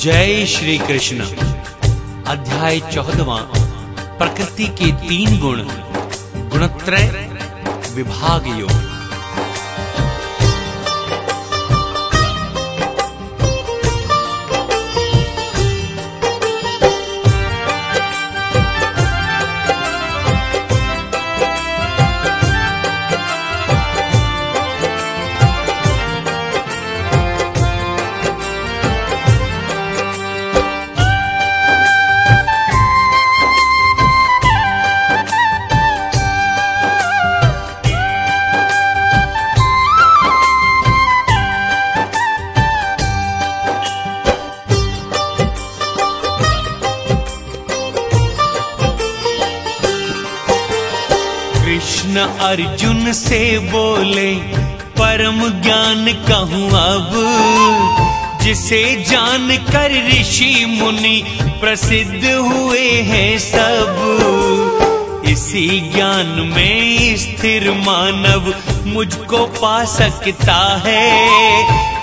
जय श्री कृष्ण। अध्याय चौदवा प्रकृति के तीन गुण। गुणत्रय विभाग योग अर्जुन से बोले, परम ज्ञान कहूँ अब। जिसे जान कर ऋषि मुनि प्रसिद्ध हुए हैं सब। इसी ज्ञान में स्थिर मानव मुझको पा सकता है।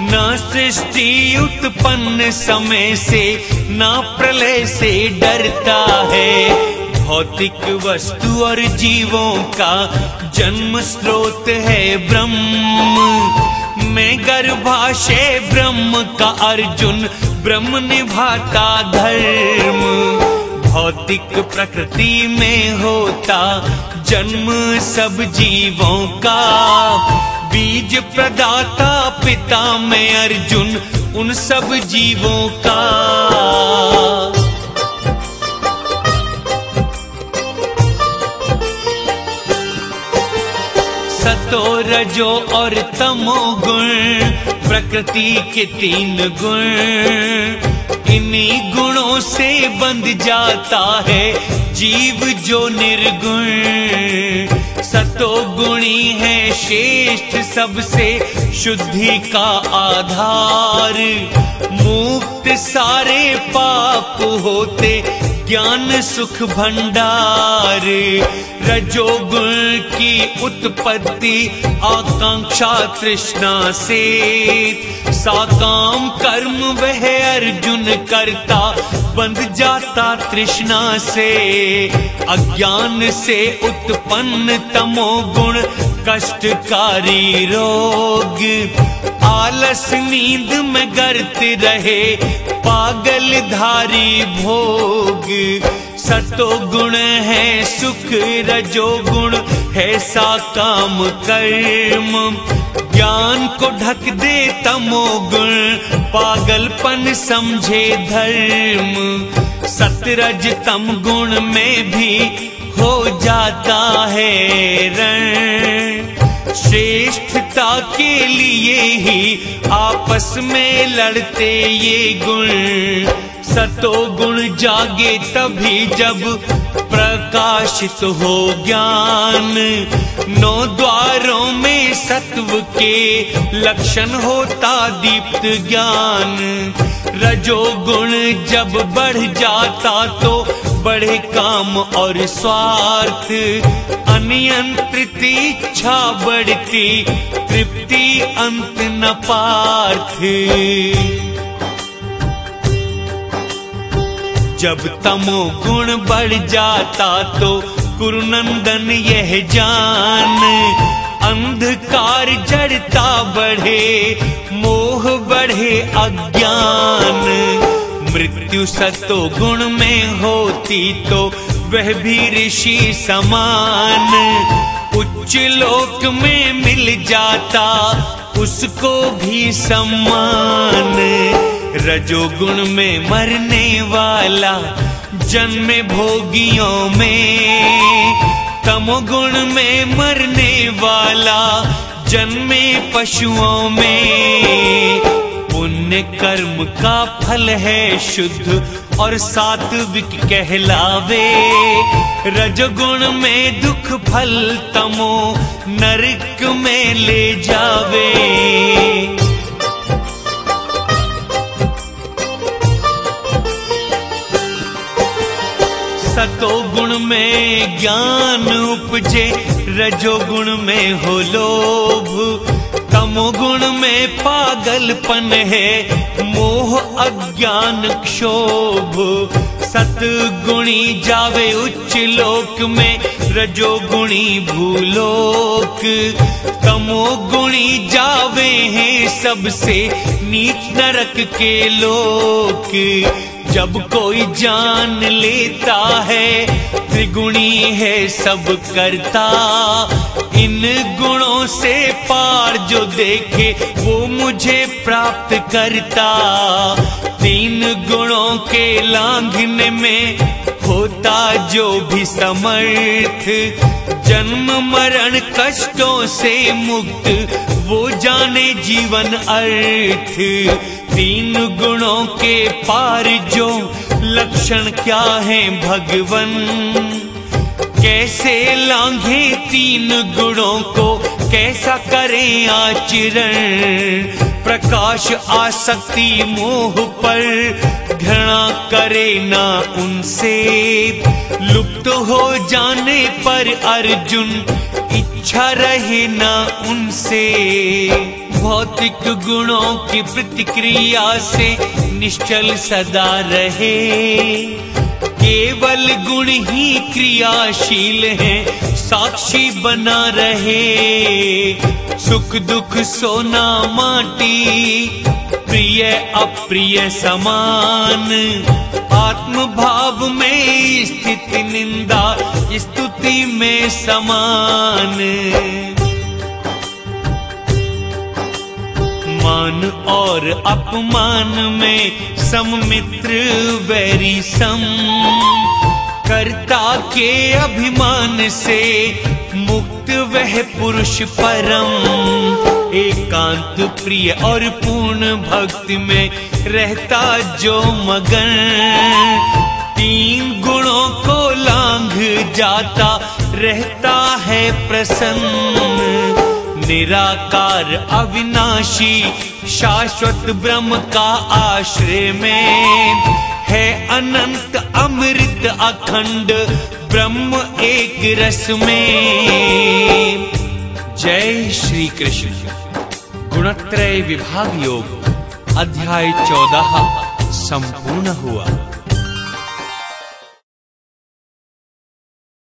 न सृष्टि उत्पन्न समय से, न प्रलय से डरता है। भौतिक वस्तु और जीवों का जन्म स्रोत है ब्रह्म। मैं गर्भाशय ब्रह्म का अर्जुन, ब्रह्म निभाता धर्म। भौतिक प्रकृति में होता जन्म सब जीवों का। बीज प्रदाता पिता में अर्जुन, उन सब जीवों का। सतो रजो और तमो गुण, प्रकृति के तीन गुण। इन्हीं गुणों से बंध जाता है जीव जो निर्गुण। सतो गुणी है श्रेष्ठ सबसे, शुद्धि का आधार। मुक्त सारे पाप होते, ज्ञान सुख भंडार। रजोगुण की उत्पत्ति, आकांक्षा तृष्णा से साकाम कर्म वह अर्जुन करता, बंध जाता तृष्णा से। अज्ञान से उत्पन्न तमोगुण, कष्टकारी रोग। आलस नींद में गर्त रहे पागल धारी भोग। सतो गुण है, सुख रजो गुण है सा काम कर्म। ज्ञान को ढक दे तमो गुण, पागलपन समझे धर्म। सतरज तम गुण में भी हो जाता है रण। श्रेष्ठता के लिए ही आपस में लड़ते ये गुण। सतो गुण जागे तभी जब प्रकाशित हो ज्ञान। नौ द्वारों में सत्व के लक्षण होता दीप्त ज्ञान। रजोगुण जब बढ़ जाता तो बढ़े काम और स्वार्थ। अनियंत्रित इच्छा बढ़ती, तृप्ति अंत न पार्थ। जब तमो गुण बढ़ जाता तो कुरुनंदन यह जान। अंधकार जड़ता बढ़े, मोह बढ़े अज्ञान। मृत्यु सतो गुण में होती तो वह भी ऋषि समान। उच्च लोक में मिल जाता, उसको भी सम्मान। रजोगुण में मरने वाला जन्म भोगियों में, तमोगुण में मरने वाला जन्मे पशुओं में। पुण्य कर्म का फल है शुद्ध और सात्विक कहलावे। रजगुण में दुख फल तमो नरक में ले जावे। सतो गुण में ज्ञान उपजे रजोगुण में हो लोभ। तम तमोगुण में पागलपन है, मोह अज्ञान क्षोभ। सतगुणी जावे उच्च लोक में रजोगुणी भूलोक। तमोगुणी जावे हैं सबसे, नीच नरक के लोक। जब कोई जान लेता है, त्रिगुणी है सब करता। इन गुणों से पार जो देखे, वो मुझे प्राप्त करता। तीन गुणों के लांघने में होता जो भी समर्थ। जन्म, मरण, कष्टों से मुक्त, वो जाने जीवन अर्थ। तीन गुणों के पार जो लक्षण क्या है भगवन? कैसे लांघे तीन गुणों को? कैसा करें आचरण? प्रकाश आसक्ति मोह पर, घृणा करे ना उनसे। लुप्त हो जाने पर अर्जुन, इच्छा रहे ना उनसे। भौतिक गुणों की प्रतिक्रिया से निश्चल सदा रहे। केवल गुण ही क्रियाशील है, साक्षी बना रहे। सुख दुख सोना माटी, प्रिय अप्रिय समान। आत्म भाव में स्थित निंदा, स्तुति में समान। मान और अपमान में सममित्र वैरी सम कर्ता के अभिमान से मुक्त वह पुरुष परम। एकांत प्रिय और पूर्ण भक्ति में रहता जो मगन। तीन गुणों को लांघ जाता, रहता है प्रसन्न। निराकार अविनाशी, शाश्वत ब्रह्म का आश्रय में है अनंत अमृत अखंड ब्रह्म एक रस में। जय श्री कृष्ण गुणत्रय विभाग योग, अध्याय चौदह, संपूर्ण हुआ।